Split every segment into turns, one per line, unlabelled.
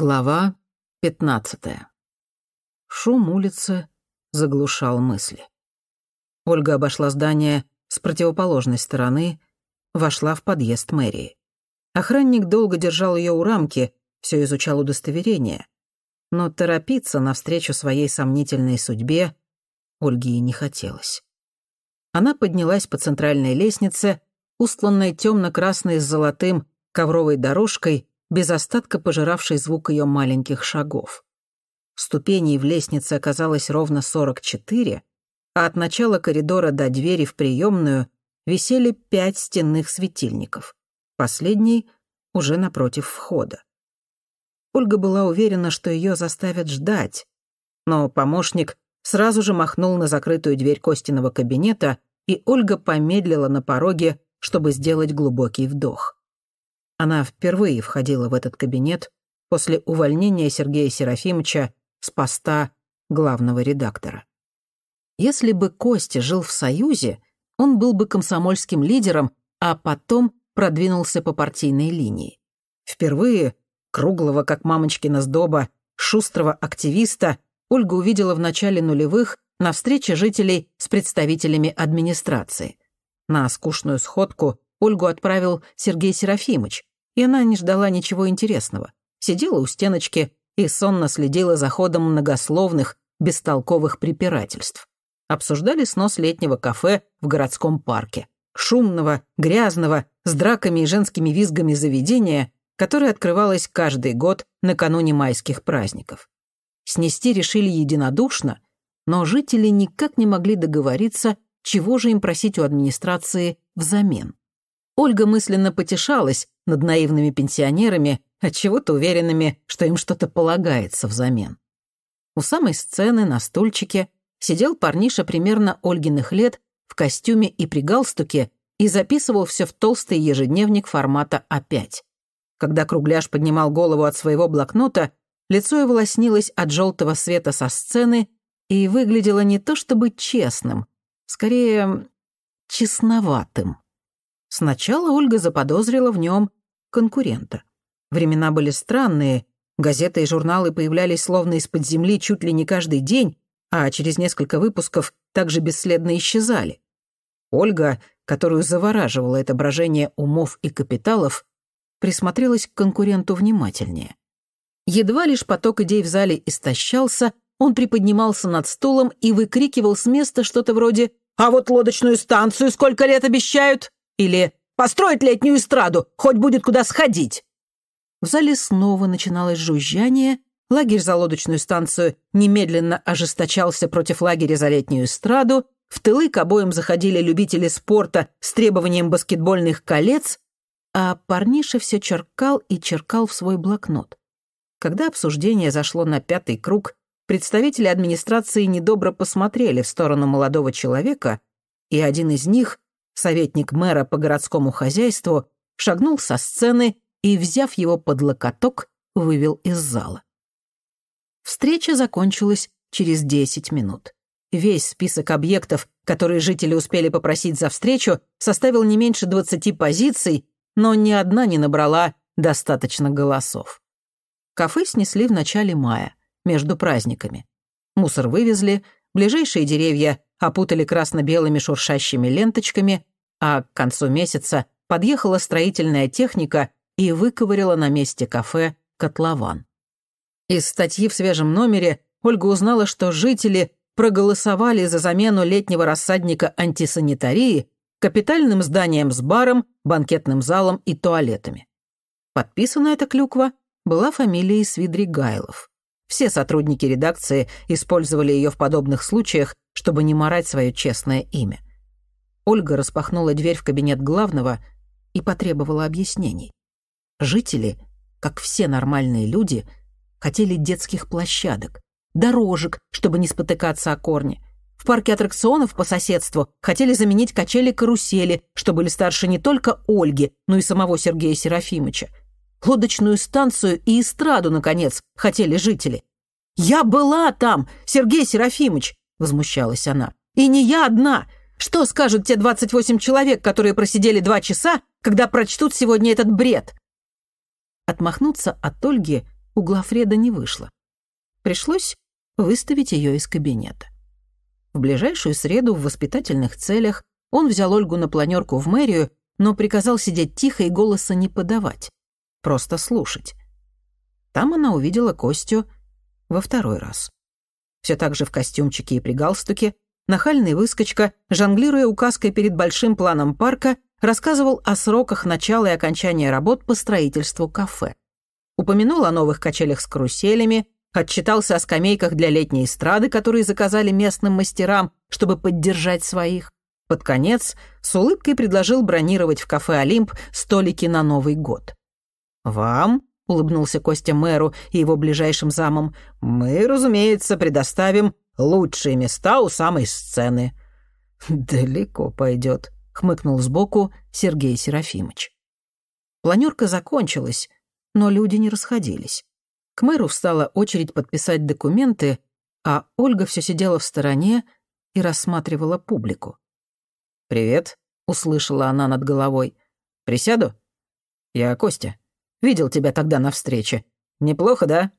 Глава пятнадцатая. Шум улицы заглушал мысли. Ольга обошла здание с противоположной стороны, вошла в подъезд мэрии. Охранник долго держал ее у рамки, все изучал удостоверение. Но торопиться навстречу своей сомнительной судьбе Ольге и не хотелось. Она поднялась по центральной лестнице, устланной темно-красной с золотым ковровой дорожкой, без остатка пожиравший звук ее маленьких шагов. Ступеней в лестнице оказалось ровно 44, а от начала коридора до двери в приемную висели пять стенных светильников. Последний уже напротив входа. Ольга была уверена, что ее заставят ждать, но помощник сразу же махнул на закрытую дверь Костиного кабинета, и Ольга помедлила на пороге, чтобы сделать глубокий вдох. Она впервые входила в этот кабинет после увольнения Сергея Серафимовича с поста главного редактора. Если бы Костя жил в Союзе, он был бы комсомольским лидером, а потом продвинулся по партийной линии. Впервые круглого, как мамочкина сдоба, шустрого активиста Ольга увидела в начале нулевых на встрече жителей с представителями администрации. На скучную сходку Ольгу отправил Сергей Серафимович, и она не ждала ничего интересного. Сидела у стеночки и сонно следила за ходом многословных, бестолковых препирательств. Обсуждали снос летнего кафе в городском парке. Шумного, грязного, с драками и женскими визгами заведения, которое открывалось каждый год накануне майских праздников. Снести решили единодушно, но жители никак не могли договориться, чего же им просить у администрации взамен. Ольга мысленно потешалась над наивными пенсионерами, отчего-то уверенными, что им что-то полагается взамен. У самой сцены на стульчике сидел парниша примерно Ольгиных лет в костюме и при галстуке и записывал все в толстый ежедневник формата А5. Когда Кругляш поднимал голову от своего блокнота, лицо его лоснилось от желтого света со сцены и выглядело не то чтобы честным, скорее честноватым. Сначала Ольга заподозрила в нем конкурента. Времена были странные, газеты и журналы появлялись словно из-под земли чуть ли не каждый день, а через несколько выпусков также бесследно исчезали. Ольга, которую завораживало это брожение умов и капиталов, присмотрелась к конкуренту внимательнее. Едва лишь поток идей в зале истощался, он приподнимался над стулом и выкрикивал с места что-то вроде «А вот лодочную станцию сколько лет обещают?» Или «Построить летнюю эстраду, хоть будет куда сходить!» В зале снова начиналось жужжание, лагерь за лодочную станцию немедленно ожесточался против лагеря за летнюю эстраду, в тылы к обоим заходили любители спорта с требованием баскетбольных колец, а парниша все черкал и черкал в свой блокнот. Когда обсуждение зашло на пятый круг, представители администрации недобро посмотрели в сторону молодого человека, и один из них, советник мэра по городскому хозяйству, шагнул со сцены и, взяв его под локоток, вывел из зала. Встреча закончилась через 10 минут. Весь список объектов, которые жители успели попросить за встречу, составил не меньше 20 позиций, но ни одна не набрала достаточно голосов. Кафе снесли в начале мая, между праздниками. Мусор вывезли, ближайшие деревья опутали красно-белыми шуршащими ленточками, а к концу месяца подъехала строительная техника и выковыряла на месте кафе котлован. Из статьи в свежем номере Ольга узнала, что жители проголосовали за замену летнего рассадника антисанитарии капитальным зданием с баром, банкетным залом и туалетами. Подписана эта клюква была фамилией Свидригайлов. Все сотрудники редакции использовали ее в подобных случаях, чтобы не морать свое честное имя. Ольга распахнула дверь в кабинет главного и потребовала объяснений. Жители, как все нормальные люди, хотели детских площадок, дорожек, чтобы не спотыкаться о корне. В парке аттракционов по соседству хотели заменить качели-карусели, что были старше не только Ольги, но и самого Сергея Серафимовича. Лодочную станцию и эстраду, наконец, хотели жители. «Я была там, Сергей Серафимович!» — возмущалась она. «И не я одна! Что скажут те 28 человек, которые просидели два часа, когда прочтут сегодня этот бред?» Отмахнуться от Ольги у Глафреда не вышло. Пришлось выставить ее из кабинета. В ближайшую среду в воспитательных целях он взял Ольгу на планерку в мэрию, но приказал сидеть тихо и голоса не подавать, просто слушать. Там она увидела Костю во второй раз. Все так же в костюмчике и при галстуке, нахальный выскочка, жонглируя указкой перед большим планом парка, рассказывал о сроках начала и окончания работ по строительству кафе. Упомянул о новых качелях с каруселями, отчитался о скамейках для летней эстрады, которые заказали местным мастерам, чтобы поддержать своих. Под конец с улыбкой предложил бронировать в кафе «Олимп» столики на Новый год. «Вам?» — улыбнулся Костя мэру и его ближайшим замам. «Мы, разумеется, предоставим лучшие места у самой сцены». «Далеко пойдет», — хмыкнул сбоку Сергей Серафимович. Планерка закончилась, но люди не расходились. К мэру встала очередь подписать документы, а Ольга все сидела в стороне и рассматривала публику. «Привет», — услышала она над головой. «Присяду?» «Я Костя. Видел тебя тогда на встрече. Неплохо, да?»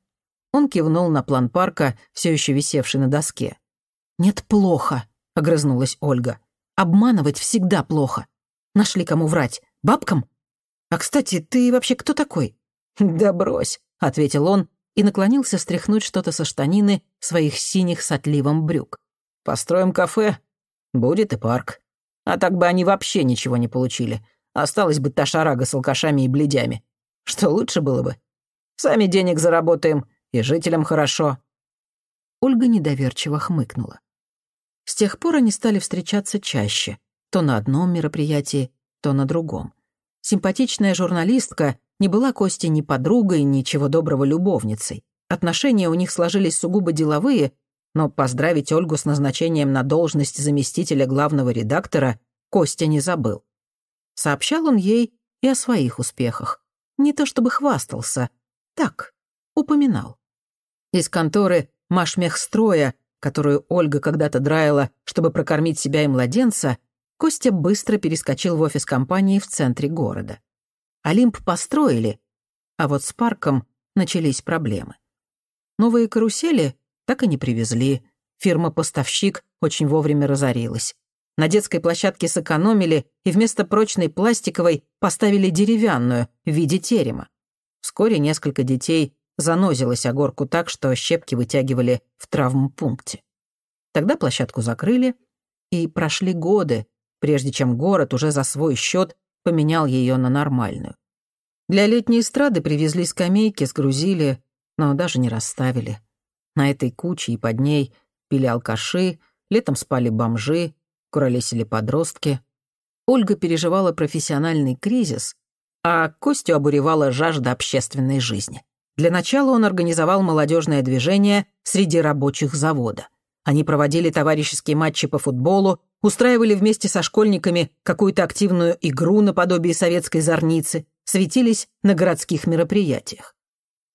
Он кивнул на план парка, все еще висевший на доске. «Нет, плохо», — огрызнулась Ольга. «Обманывать всегда плохо. Нашли кому врать. Бабкам? А, кстати, ты вообще кто такой?» «Да брось. — ответил он и наклонился стряхнуть что-то со штанины своих синих с отливом брюк. «Построим кафе. Будет и парк. А так бы они вообще ничего не получили. Осталась бы та шарага с алкашами и бледями. Что лучше было бы? Сами денег заработаем, и жителям хорошо». Ольга недоверчиво хмыкнула. С тех пор они стали встречаться чаще, то на одном мероприятии, то на другом. Симпатичная журналистка не была Кости ни подругой, ни чего доброго любовницей. Отношения у них сложились сугубо деловые, но поздравить Ольгу с назначением на должность заместителя главного редактора Костя не забыл. Сообщал он ей и о своих успехах. Не то чтобы хвастался, так, упоминал. Из конторы «Машмехстроя», которую Ольга когда-то драила, чтобы прокормить себя и младенца, Костя быстро перескочил в офис компании в центре города. Олимп построили, а вот с парком начались проблемы. Новые карусели так и не привезли. Фирма-поставщик очень вовремя разорилась. На детской площадке сэкономили и вместо прочной пластиковой поставили деревянную в виде терема. Вскоре несколько детей занозилось о горку так, что щепки вытягивали в травмпункте. Тогда площадку закрыли, и прошли годы, прежде чем город уже за свой счет поменял ее на нормальную. Для летней эстрады привезли скамейки, сгрузили, но даже не расставили. На этой куче и под ней пили алкаши, летом спали бомжи, куролесили подростки. Ольга переживала профессиональный кризис, а Костю обуревала жажда общественной жизни. Для начала он организовал молодежное движение среди рабочих завода. Они проводили товарищеские матчи по футболу, устраивали вместе со школьниками какую-то активную игру наподобие советской зорницы, светились на городских мероприятиях.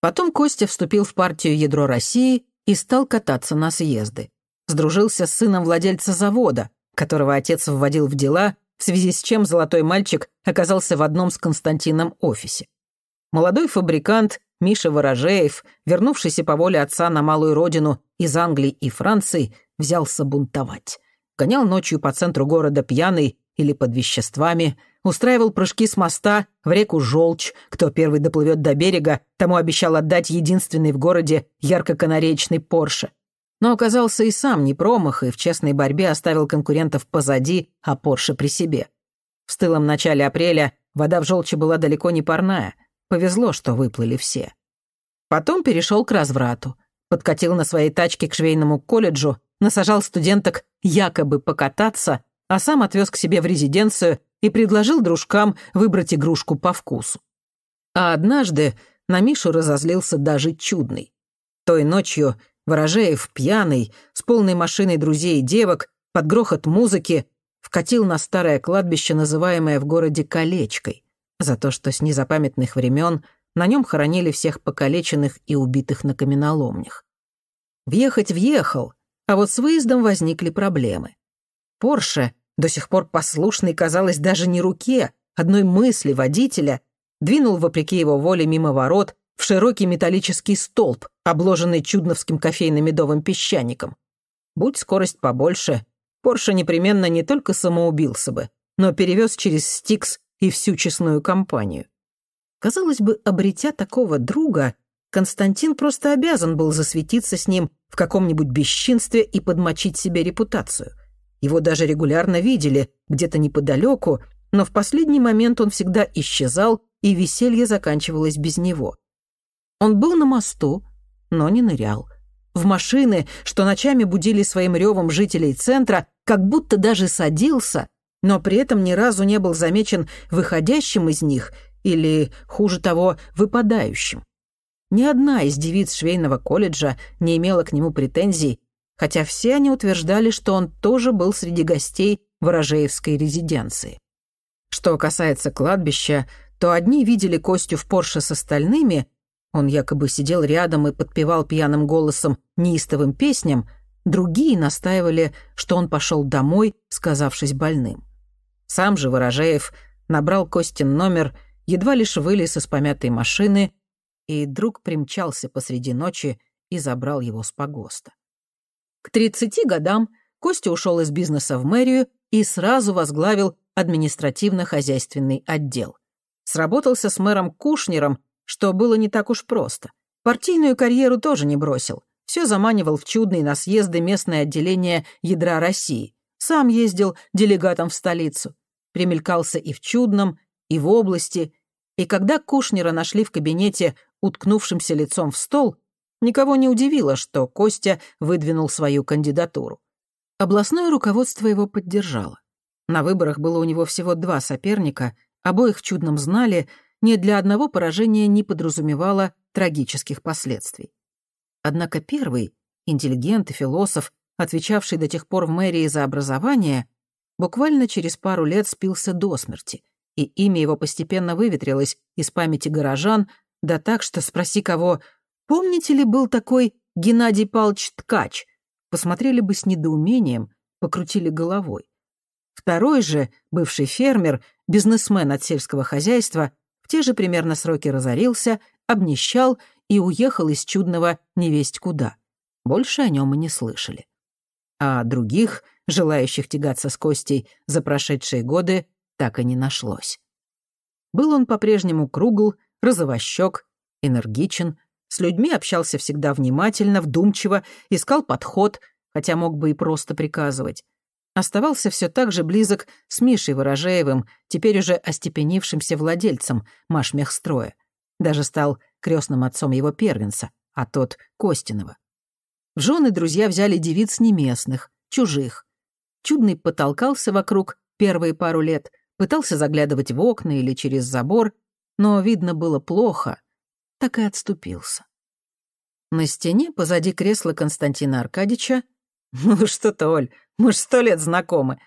Потом Костя вступил в партию «Ядро России» и стал кататься на съезды. Сдружился с сыном владельца завода, которого отец вводил в дела, в связи с чем золотой мальчик оказался в одном с Константином офисе. Молодой фабрикант Миша Ворожеев, вернувшийся по воле отца на малую родину из Англии и Франции, взялся бунтовать гонял ночью по центру города пьяный или под веществами, устраивал прыжки с моста в реку Желчь, кто первый доплывет до берега, тому обещал отдать единственный в городе ярко-канареечный Порше. Но оказался и сам не промах, и в честной борьбе оставил конкурентов позади, а Порше при себе. В стылом начале апреля вода в Желчи была далеко не парная. Повезло, что выплыли все. Потом перешел к разврату. Подкатил на своей тачке к швейному колледжу, насажал студенток якобы покататься, а сам отвез к себе в резиденцию и предложил дружкам выбрать игрушку по вкусу. А однажды на Мишу разозлился даже чудный. Той ночью Ворожеев, пьяный, с полной машиной друзей и девок, под грохот музыки, вкатил на старое кладбище, называемое в городе Колечкой, за то, что с незапамятных времен на нем хоронили всех покалеченных и убитых на каменоломнях. Въехать въехал, а вот с выездом возникли проблемы. Порше, до сих пор послушный, казалось, даже не руке, одной мысли водителя, двинул, вопреки его воле, мимо ворот, в широкий металлический столб, обложенный чудновским кофейно-медовым песчаником. Будь скорость побольше, Порше непременно не только самоубился бы, но перевез через Стикс и всю честную компанию. Казалось бы, обретя такого друга, Константин просто обязан был засветиться с ним в каком-нибудь бесчинстве и подмочить себе репутацию. Его даже регулярно видели где-то неподалеку, но в последний момент он всегда исчезал, и веселье заканчивалось без него. Он был на мосту, но не нырял. В машины, что ночами будили своим ревом жителей центра, как будто даже садился, но при этом ни разу не был замечен выходящим из них или, хуже того, выпадающим. Ни одна из девиц швейного колледжа не имела к нему претензий, хотя все они утверждали, что он тоже был среди гостей ворожеевской резиденции. Что касается кладбища, то одни видели Костю в Порше с остальными, он якобы сидел рядом и подпевал пьяным голосом неистовым песням, другие настаивали, что он пошел домой, сказавшись больным. Сам же Ворожеев набрал Костин номер, едва лишь вылез из помятой машины, и друг примчался посреди ночи и забрал его с погоста. К 30 годам Костя ушел из бизнеса в мэрию и сразу возглавил административно-хозяйственный отдел. Сработался с мэром Кушнером, что было не так уж просто. Партийную карьеру тоже не бросил. Все заманивал в чудные на съезды местное отделение ядра России. Сам ездил делегатом в столицу. Примелькался и в Чудном, и в области. И когда Кушнера нашли в кабинете, уткнувшимся лицом в стол, никого не удивило, что Костя выдвинул свою кандидатуру. Областное руководство его поддержало. На выборах было у него всего два соперника, обоих в Чудном знали, ни для одного поражения не подразумевало трагических последствий. Однако первый, интеллигент и философ, отвечавший до тех пор в мэрии за образование, буквально через пару лет спился до смерти, и имя его постепенно выветрилось из памяти горожан, да так, что спроси кого, помните ли был такой Геннадий Павлович Ткач, посмотрели бы с недоумением, покрутили головой. Второй же, бывший фермер, бизнесмен от сельского хозяйства, в те же примерно сроки разорился, обнищал и уехал из чудного невесть куда. Больше о нем и не слышали. А других, желающих тягаться с Костей за прошедшие годы, так и не нашлось. Был он по-прежнему кругл, розовощек, энергичен, с людьми общался всегда внимательно, вдумчиво, искал подход, хотя мог бы и просто приказывать оставался все так же близок с Мишей Ворожеевым, теперь уже остепенившимся владельцем Машмехстроя. Даже стал крестным отцом его первенца, а тот — Костинова. В жены друзья взяли девиц неместных, чужих. Чудный потолкался вокруг первые пару лет, пытался заглядывать в окна или через забор, но видно было плохо, так и отступился. На стене позади кресла Константина Аркадьевича «Ну что ты, Оль, мы ж сто лет знакомы».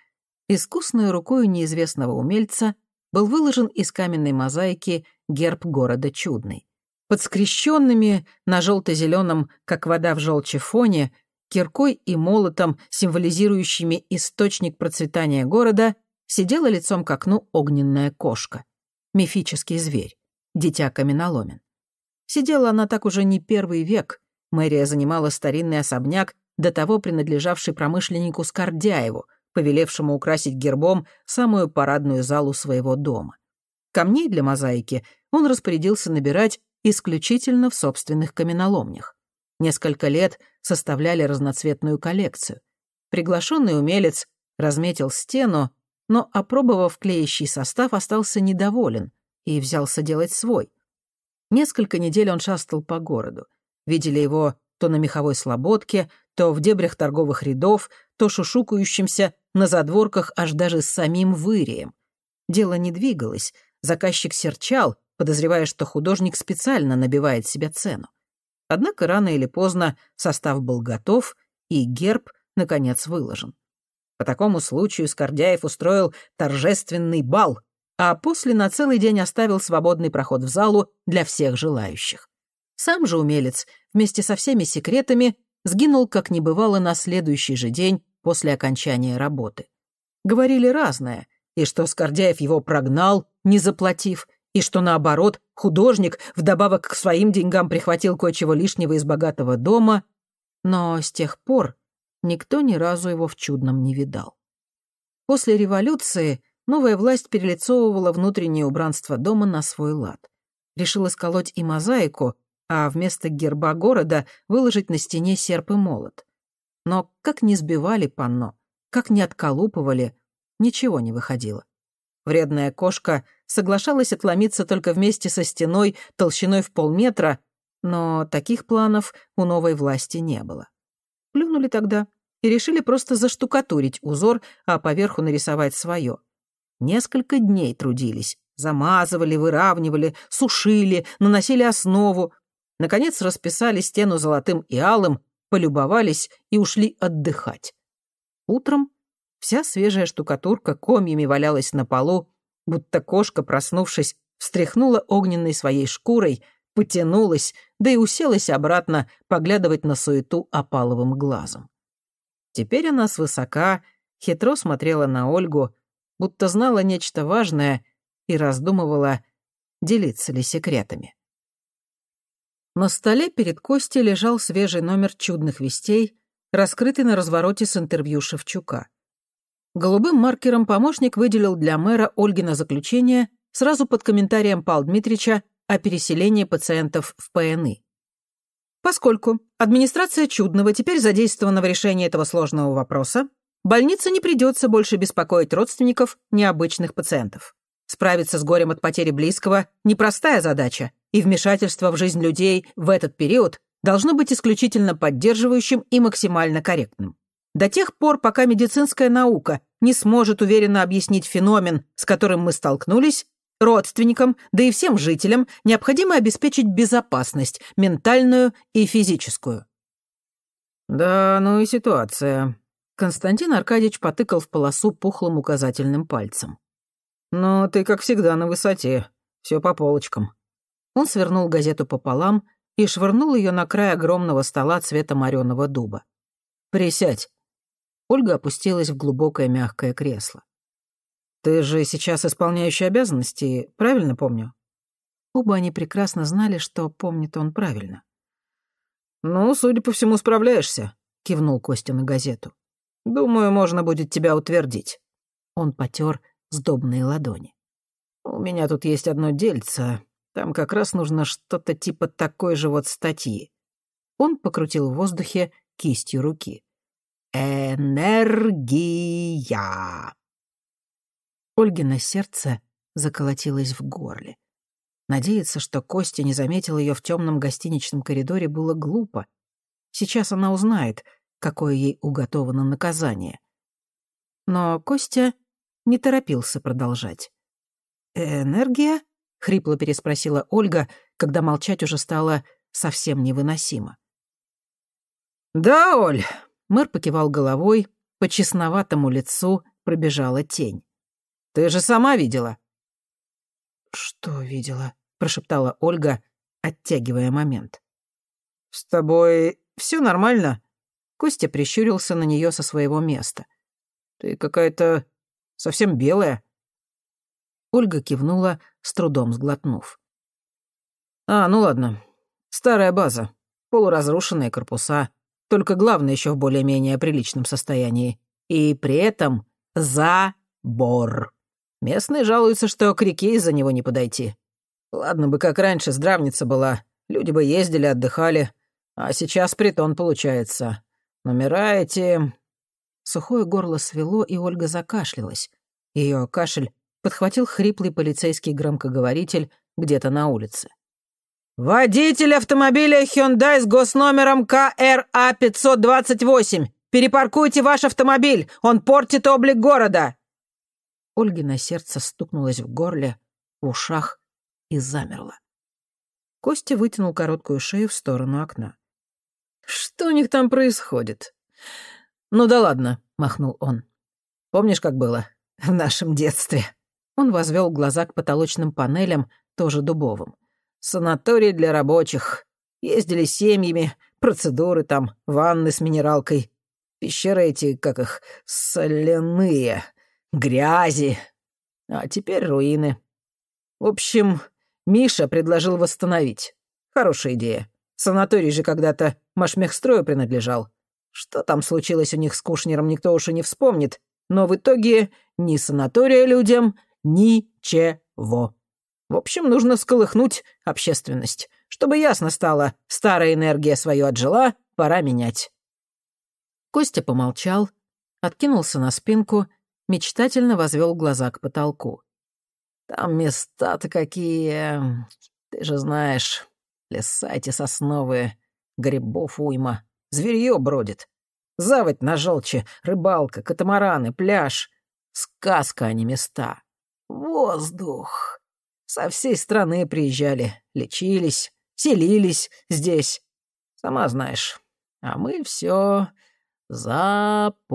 Искусной рукой неизвестного умельца был выложен из каменной мозаики герб города Чудный. Под скрещенными на желто-зеленом, как вода в желче фоне, киркой и молотом, символизирующими источник процветания города, сидела лицом к окну огненная кошка. Мифический зверь, дитя каменоломен. Сидела она так уже не первый век. Мэрия занимала старинный особняк до того принадлежавший промышленнику Скордяеву, повелевшему украсить гербом самую парадную залу своего дома. Камней для мозаики он распорядился набирать исключительно в собственных каменоломнях. Несколько лет составляли разноцветную коллекцию. Приглашенный умелец разметил стену, но, опробовав клеящий состав, остался недоволен и взялся делать свой. Несколько недель он шастал по городу. Видели его то на меховой слободке, то в дебрях торговых рядов, то шушукающимся на задворках аж даже с самим вырием. Дело не двигалось, заказчик серчал, подозревая, что художник специально набивает себе цену. Однако рано или поздно состав был готов, и герб, наконец, выложен. По такому случаю Скордяев устроил торжественный бал, а после на целый день оставил свободный проход в залу для всех желающих. Сам же умелец вместе со всеми секретами сгинул, как не бывало, на следующий же день после окончания работы. Говорили разное, и что Скордяев его прогнал, не заплатив, и что, наоборот, художник вдобавок к своим деньгам прихватил кое-чего лишнего из богатого дома, но с тех пор никто ни разу его в чудном не видал. После революции новая власть перелицовывала внутреннее убранство дома на свой лад. Решила сколоть и мозаику, а вместо герба города выложить на стене серп и молот. Но как не сбивали панно, как не отколупывали, ничего не выходило. Вредная кошка соглашалась отломиться только вместе со стеной толщиной в полметра, но таких планов у новой власти не было. Плюнули тогда и решили просто заштукатурить узор, а поверху нарисовать свое. Несколько дней трудились, замазывали, выравнивали, сушили, наносили основу. Наконец расписали стену золотым и алым, полюбовались и ушли отдыхать. Утром вся свежая штукатурка комьями валялась на полу, будто кошка, проснувшись, встряхнула огненной своей шкурой, потянулась, да и уселась обратно поглядывать на суету опаловым глазом. Теперь она свысока хитро смотрела на Ольгу, будто знала нечто важное и раздумывала, делиться ли секретами. На столе перед Костей лежал свежий номер «Чудных вестей», раскрытый на развороте с интервью Шевчука. Голубым маркером помощник выделил для мэра Ольгина заключение сразу под комментарием Павла Дмитрича о переселении пациентов в ПНИ. Поскольку администрация Чудного теперь задействована в решении этого сложного вопроса, больнице не придется больше беспокоить родственников необычных пациентов. Справиться с горем от потери близкого – непростая задача, и вмешательство в жизнь людей в этот период должно быть исключительно поддерживающим и максимально корректным. До тех пор, пока медицинская наука не сможет уверенно объяснить феномен, с которым мы столкнулись, Родственникам, да и всем жителям необходимо обеспечить безопасность, ментальную и физическую. Да, ну и ситуация. Константин Аркадьевич потыкал в полосу пухлым указательным пальцем. «Ну, ты, как всегда, на высоте. Все по полочкам». Он свернул газету пополам и швырнул ее на край огромного стола цвета мореного дуба. «Присядь». Ольга опустилась в глубокое мягкое кресло. Ты же сейчас исполняющий обязанности, правильно помню?» Оба они прекрасно знали, что помнит он правильно. «Ну, судя по всему, справляешься», — кивнул Костя на газету. «Думаю, можно будет тебя утвердить». Он потер сдобные ладони. «У меня тут есть одно дельце. Там как раз нужно что-то типа такой же вот статьи». Он покрутил в воздухе кистью руки. «Энергия!» Ольгино сердце заколотилось в горле. Надеяться, что Костя не заметил ее в темном гостиничном коридоре, было глупо. Сейчас она узнает, какое ей уготовано наказание. Но Костя не торопился продолжать. «Энергия?» — хрипло переспросила Ольга, когда молчать уже стало совсем невыносимо. «Да, Оль!» — мэр покивал головой, по честноватому лицу пробежала тень. Ты же сама видела». «Что видела?» — прошептала Ольга, оттягивая момент. «С тобой все нормально?» Костя прищурился на нее со своего места. «Ты какая-то совсем белая». Ольга кивнула, с трудом сглотнув. «А, ну ладно. Старая база. Полуразрушенные корпуса. Только главное еще в более-менее приличном состоянии. И при этом забор». Местные жалуются, что к реке из-за него не подойти. Ладно бы, как раньше, здравница была. Люди бы ездили, отдыхали. А сейчас притон получается. Номера эти...» Сухое горло свело, и Ольга закашлялась. Ее кашель подхватил хриплый полицейский громкоговоритель где-то на улице. «Водитель автомобиля Hyundai с госномером КРА-528! Перепаркуйте ваш автомобиль! Он портит облик города!» Ольгино сердце стукнулось в горле, в ушах и замерло. Костя вытянул короткую шею в сторону окна. «Что у них там происходит?» «Ну да ладно», — махнул он. «Помнишь, как было в нашем детстве?» Он возвел глаза к потолочным панелям, тоже дубовым. «Санаторий для рабочих. Ездили семьями, процедуры там, ванны с минералкой. Пещеры эти, как их, соляные грязи. А теперь руины. В общем, Миша предложил восстановить. Хорошая идея. Санаторий же когда-то Машмехстрою принадлежал. Что там случилось у них с Кушнером, никто уж и не вспомнит. Но в итоге ни санатория людям, ничего. В общем, нужно сколыхнуть общественность. Чтобы ясно стало, старая энергия свою отжила, пора менять. Костя помолчал, откинулся на спинку, мечтательно возвел глаза к потолку. Там места-то какие, ты же знаешь, леса эти сосновые, грибов уйма, зверье бродит. Заводь на желче, рыбалка, катамараны, пляж. Сказка, а не места. Воздух. Со всей страны приезжали, лечились, селились здесь. Сама знаешь. А мы все запустили.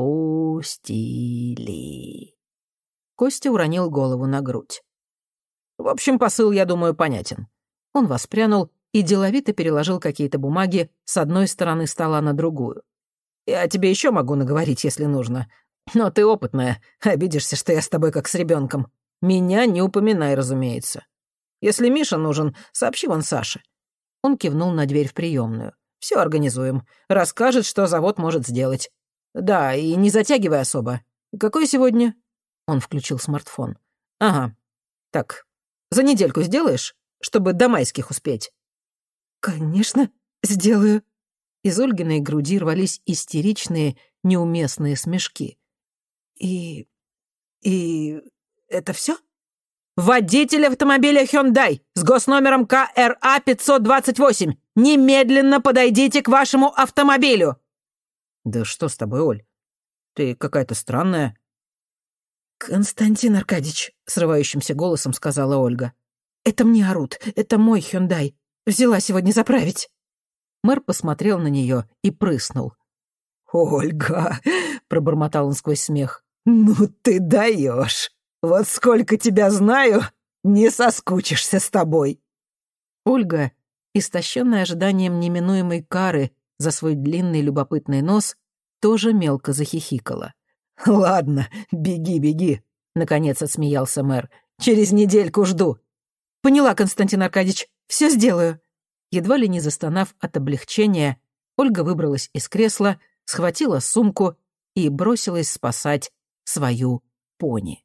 Костя уронил голову на грудь. В общем, посыл, я думаю, понятен. Он воспрянул и деловито переложил какие-то бумаги с одной стороны стола на другую. «Я тебе еще могу наговорить, если нужно. Но ты опытная, обидишься, что я с тобой как с ребенком. Меня не упоминай, разумеется. Если Миша нужен, сообщи вон Саше». Он кивнул на дверь в приемную. Все организуем. Расскажет, что завод может сделать. Да, и не затягивай особо. Какой сегодня?» Он включил смартфон. «Ага. Так, за недельку сделаешь, чтобы до майских успеть?» «Конечно, сделаю». Из Ольгиной груди рвались истеричные, неуместные смешки. «И... и... это все? «Водитель автомобиля Hyundai с госномером КРА 528! Немедленно подойдите к вашему автомобилю!» «Да что с тобой, Оль? Ты какая-то странная». «Константин Аркадьевич», — срывающимся голосом сказала Ольга. «Это мне орут. Это мой Хюндай. Взяла сегодня заправить». Мэр посмотрел на нее и прыснул. «Ольга!» — пробормотал он сквозь смех. «Ну ты даешь! Вот сколько тебя знаю, не соскучишься с тобой!» Ольга, истощенная ожиданием неминуемой кары за свой длинный любопытный нос, тоже мелко захихикала. «Ладно, беги, беги», — наконец отсмеялся мэр. «Через недельку жду». «Поняла, Константин Аркадьевич, все сделаю». Едва ли не застонав от облегчения, Ольга выбралась из кресла, схватила сумку и бросилась спасать свою пони.